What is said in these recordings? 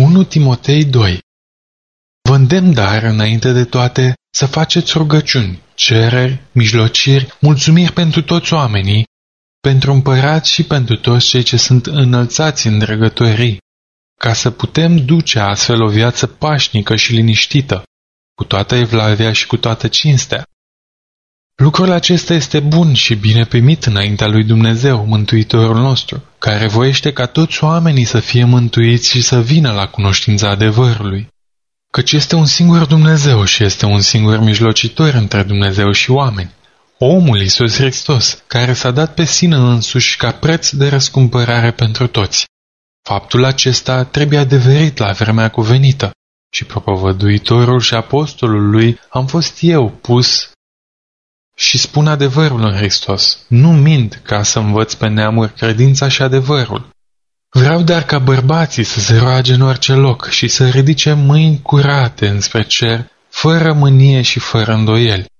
1 Timotei 2 Vă îndemn dar, înainte de toate, să faceți rugăciuni, cereri, mijlociri, mulțumiri pentru toți oamenii, pentru împărați și pentru toți cei ce sunt înălțați în drăgătorii, ca să putem duce astfel o viață pașnică și liniștită, cu toată evlavia și cu toată cinstea. Lucrul acesta este bun și bine primit înaintea lui Dumnezeu, Mântuitorul nostru, care voiește ca toți oamenii să fie mântuiți și să vină la cunoștința adevărului. Căci este un singur Dumnezeu și este un singur mijlocitor între Dumnezeu și oameni, omul Iisus Hristos, care s-a dat pe sine însuși ca preț de răscumpărare pentru toți. Faptul acesta trebuie adeverit la vremea cuvenită și propovăduitorul și apostolul lui am fost eu pus și spun adevărul în Hristos. Nu mint ca să învăț pe neamuri credința și adevărul. Vreau dar ca bărbații să se roage în orice loc și să ridice mâini curate înspre cer, fără mânie și fără îndoieli.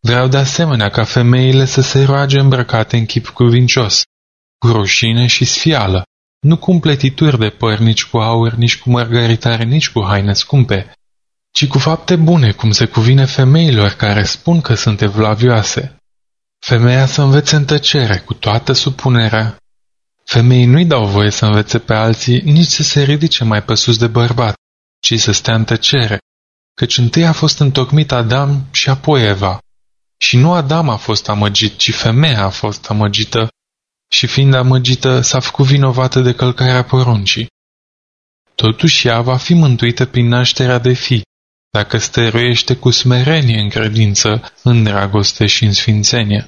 Vreau de asemenea ca femeile să se roage îmbrăcate în chip cuvincios, cu rușine și sfială, nu cu împletituri de păr, nici cu aur, nici cu mărgăritare, nici cu haine scumpe, ci cu fapte bune, cum se cuvine femeilor care spun că sunt evlavioase. Femeia să învețe în tăcere, cu toată supunerea. Femeii nu-i dau voie să învețe pe alții, nici să se ridice mai pe sus de bărbat, ci să stea în tăcere, căci întâi a fost întocmit Adam și apoi Eva. Și nu Adam a fost amăgit, ci femeia a fost amăgită și fiind amăgită s-a făcut vinovată de călcarea poruncii. Totuși ea va fi mântuită prin nașterea de fi, dacă stăruiește cu smerenie în credință, în dragoste și în sfințenie.